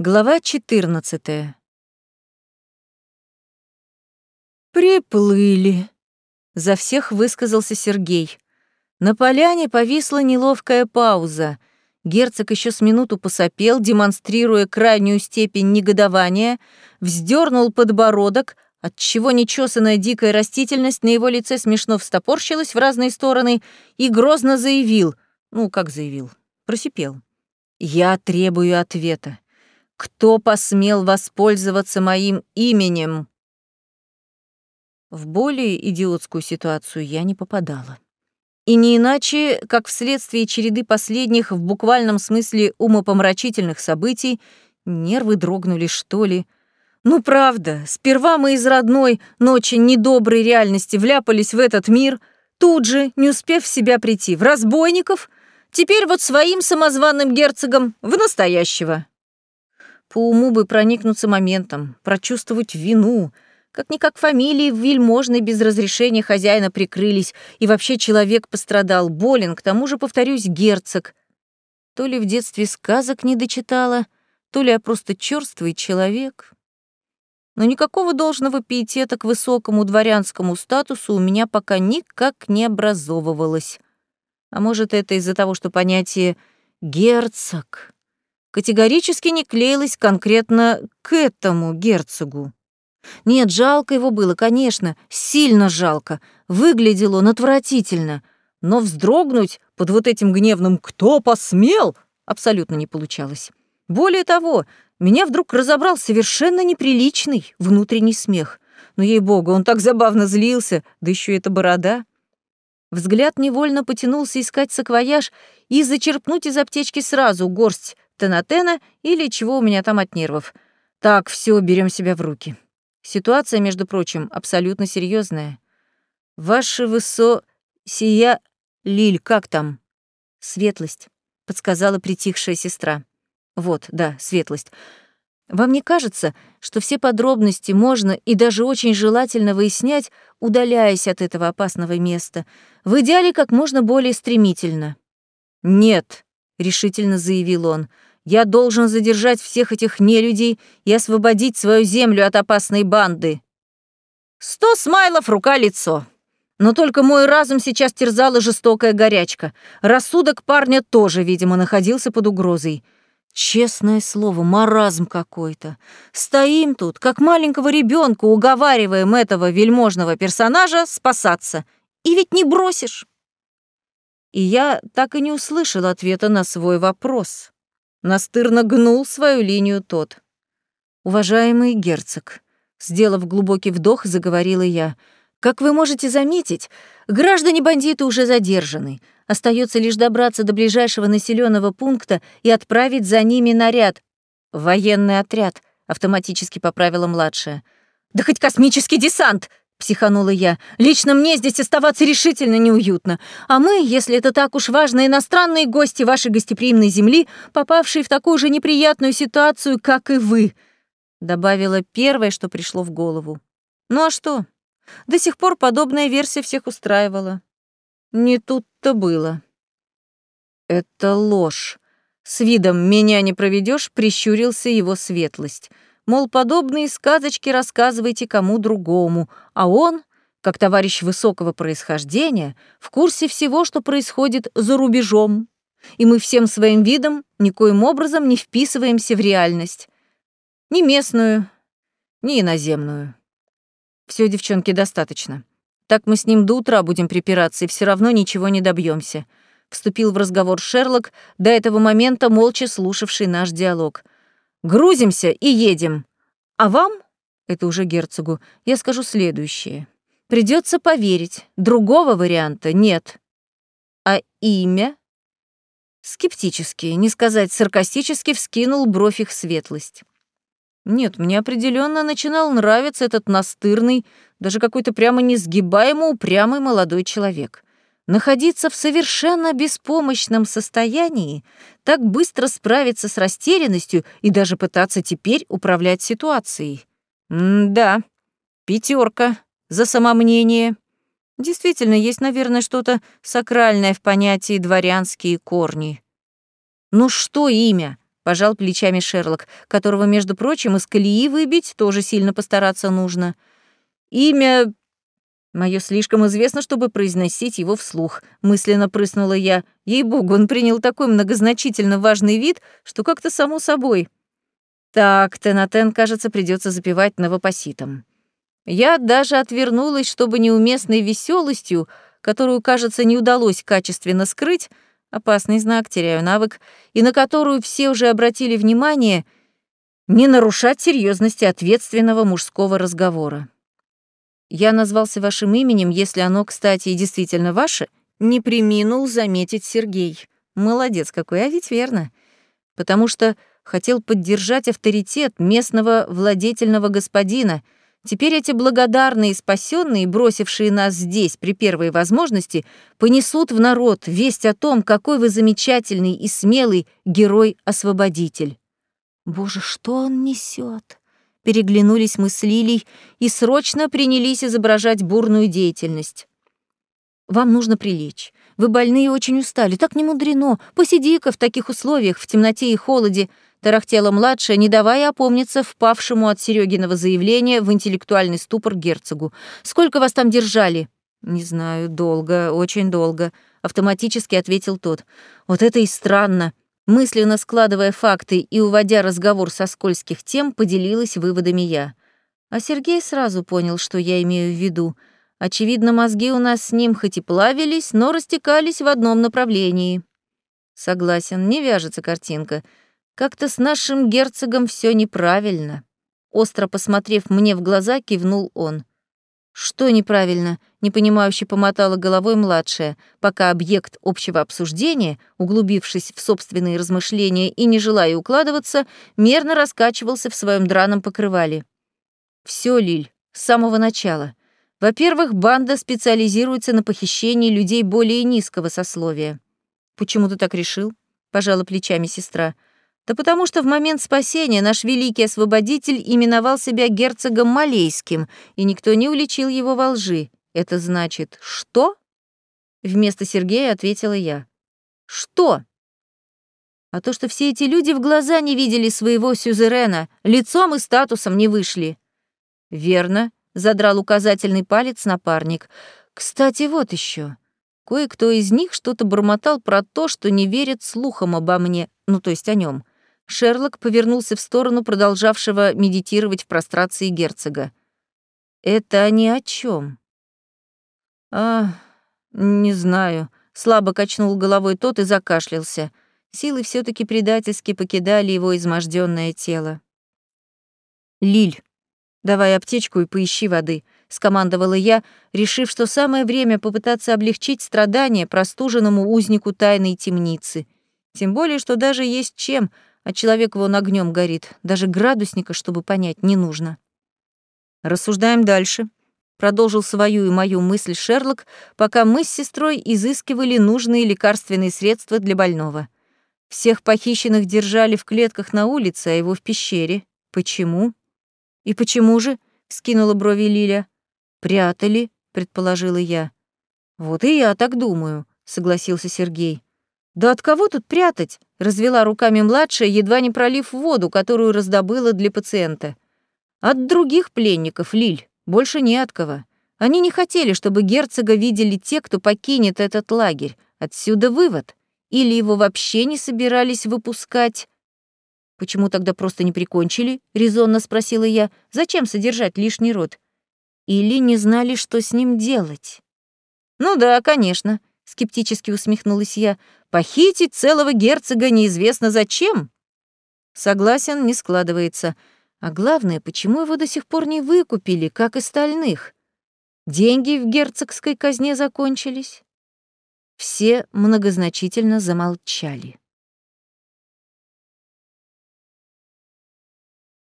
Глава 14. Приплыли. За всех высказался Сергей. На поляне повисла неловкая пауза. Герцог еще с минуту посопел, демонстрируя крайнюю степень негодования, вздернул подбородок, отчего нечесанная дикая растительность на его лице смешно встопорщилась в разные стороны и грозно заявил, ну, как заявил, просипел. «Я требую ответа. Кто посмел воспользоваться моим именем? В более идиотскую ситуацию я не попадала. И не иначе, как вследствие череды последних в буквальном смысле умопомрачительных событий, нервы дрогнули, что ли. Ну правда, сперва мы из родной, но очень недоброй реальности вляпались в этот мир, тут же, не успев в себя прийти, в разбойников, теперь вот своим самозваным герцогом в настоящего. По уму бы проникнуться моментом, прочувствовать вину. Как-никак фамилии вельможной без разрешения хозяина прикрылись, и вообще человек пострадал, болен, к тому же, повторюсь, герцог. То ли в детстве сказок не дочитала, то ли я просто чёрствый человек. Но никакого должного пиетета к высокому дворянскому статусу у меня пока никак не образовывалось. А может, это из-за того, что понятие «герцог» категорически не клеилась конкретно к этому герцогу. Нет, жалко его было, конечно, сильно жалко. Выглядел он отвратительно. Но вздрогнуть под вот этим гневным «кто посмел?» абсолютно не получалось. Более того, меня вдруг разобрал совершенно неприличный внутренний смех. Но, ей-богу, он так забавно злился, да еще эта борода. Взгляд невольно потянулся искать саквояж и зачерпнуть из аптечки сразу горсть тенатена или чего у меня там от нервов. Так, все, берем себя в руки. Ситуация, между прочим, абсолютно серьезная. Ваше высо... сия... Лиль, как там? Светлость, подсказала притихшая сестра. Вот, да, светлость. Вам не кажется, что все подробности можно и даже очень желательно выяснять, удаляясь от этого опасного места, в идеале как можно более стремительно? «Нет», — решительно заявил он, — я должен задержать всех этих нелюдей и освободить свою землю от опасной банды. Сто смайлов рука-лицо. Но только мой разум сейчас терзала жестокая горячка. Рассудок парня тоже, видимо, находился под угрозой. Честное слово, маразм какой-то. Стоим тут, как маленького ребенка, уговариваем этого вельможного персонажа спасаться. И ведь не бросишь. И я так и не услышал ответа на свой вопрос. Настырно гнул свою линию тот. «Уважаемый герцог», — сделав глубокий вдох, заговорила я, «как вы можете заметить, граждане-бандиты уже задержаны. Остается лишь добраться до ближайшего населенного пункта и отправить за ними наряд. Военный отряд», — автоматически поправила младшая. «Да хоть космический десант!» Психанула я. «Лично мне здесь оставаться решительно неуютно. А мы, если это так уж важно, иностранные гости вашей гостеприимной земли, попавшие в такую же неприятную ситуацию, как и вы», добавила первое, что пришло в голову. «Ну а что? До сих пор подобная версия всех устраивала. Не тут-то было». «Это ложь. С видом «меня не проведешь, прищурился его светлость — Мол, подобные сказочки рассказывайте кому другому, а он, как товарищ высокого происхождения, в курсе всего, что происходит за рубежом. И мы всем своим видом никоим образом не вписываемся в реальность. Ни местную, ни иноземную. Все, девчонки, достаточно. Так мы с ним до утра будем припираться, и все равно ничего не добьемся. Вступил в разговор Шерлок, до этого момента молча слушавший наш диалог — Грузимся и едем. А вам, это уже герцогу, я скажу следующее. Придется поверить, другого варианта нет. А имя? Скептически, не сказать саркастически, вскинул бровь их светлость. Нет, мне определенно начинал нравиться этот настырный, даже какой-то прямо несгибаемо упрямый молодой человек. Находиться в совершенно беспомощном состоянии, так быстро справиться с растерянностью и даже пытаться теперь управлять ситуацией. М-да, пятерка за самомнение. Действительно, есть, наверное, что-то сакральное в понятии дворянские корни. «Ну что имя?» — пожал плечами Шерлок, которого, между прочим, из колеи выбить тоже сильно постараться нужно. Имя Мое слишком известно, чтобы произносить его вслух. Мысленно прыснула я. Ей-богу, он принял такой многозначительно важный вид, что как-то само собой. Так, Тенатен, кажется, придется запивать новопоситом. Я даже отвернулась, чтобы неуместной веселостью, которую, кажется, не удалось качественно скрыть, опасный знак, теряю навык, и на которую все уже обратили внимание, не нарушать серьезности ответственного мужского разговора. Я назвался вашим именем, если оно, кстати, и действительно ваше, не приминул заметить Сергей. Молодец какой, а ведь верно. Потому что хотел поддержать авторитет местного владетельного господина — Теперь эти благодарные спасенные, бросившие нас здесь при первой возможности, понесут в народ весть о том, какой вы замечательный и смелый герой-освободитель. Боже, что он несет? Переглянулись мы с Лилей и срочно принялись изображать бурную деятельность. Вам нужно прилечь. Вы больные и очень устали. Так не мудрено. Посиди-ка в таких условиях, в темноте и холоде. Тарахтела младшая, не давая опомниться впавшему от Серегиного заявления в интеллектуальный ступор герцогу. «Сколько вас там держали?» «Не знаю, долго, очень долго», — автоматически ответил тот. «Вот это и странно». Мысленно складывая факты и уводя разговор со скользких тем, поделилась выводами я. А Сергей сразу понял, что я имею в виду. Очевидно, мозги у нас с ним хоть и плавились, но растекались в одном направлении. Согласен, не вяжется картинка. Как-то с нашим герцогом все неправильно. Остро посмотрев мне в глаза, кивнул он. Что неправильно? Непонимающе помотала головой младшая, пока объект общего обсуждения, углубившись в собственные размышления и не желая укладываться, мерно раскачивался в своем драном покрывале. Все, Лиль, с самого начала. Во-первых, банда специализируется на похищении людей более низкого сословия. Почему ты так решил? пожала плечами сестра. Да потому что в момент спасения наш великий освободитель именовал себя герцогом Малейским, и никто не уличил его во лжи. Это значит, что? Вместо Сергея ответила я. Что? А то, что все эти люди в глаза не видели своего сюзерена, лицом и статусом не вышли. Верно, задрал указательный палец напарник. Кстати, вот еще. Кое-кто из них что-то бормотал про то, что не верит слухам обо мне, ну то есть о нем. Шерлок повернулся в сторону продолжавшего медитировать в прострации герцога. «Это ни о чем. «А, не знаю», — слабо качнул головой тот и закашлялся. Силы все таки предательски покидали его изможденное тело. «Лиль, давай аптечку и поищи воды», — скомандовала я, решив, что самое время попытаться облегчить страдания простуженному узнику тайной темницы. Тем более, что даже есть чем — а человек вон огнем горит. Даже градусника, чтобы понять, не нужно. Рассуждаем дальше. Продолжил свою и мою мысль Шерлок, пока мы с сестрой изыскивали нужные лекарственные средства для больного. Всех похищенных держали в клетках на улице, а его в пещере. Почему? И почему же? скинула брови Лиля. Прятали, предположила я. Вот и я так думаю, согласился Сергей. «Да от кого тут прятать?» — развела руками младшая, едва не пролив воду, которую раздобыла для пациента. «От других пленников, Лиль, больше не от кого. Они не хотели, чтобы герцога видели те, кто покинет этот лагерь. Отсюда вывод. Или его вообще не собирались выпускать?» «Почему тогда просто не прикончили?» — резонно спросила я. «Зачем содержать лишний род?» «Или не знали, что с ним делать?» «Ну да, конечно», — скептически усмехнулась я. Похитить целого герцога неизвестно зачем. Согласен, не складывается. А главное, почему его до сих пор не выкупили, как остальных? Деньги в герцогской казне закончились. Все многозначительно замолчали.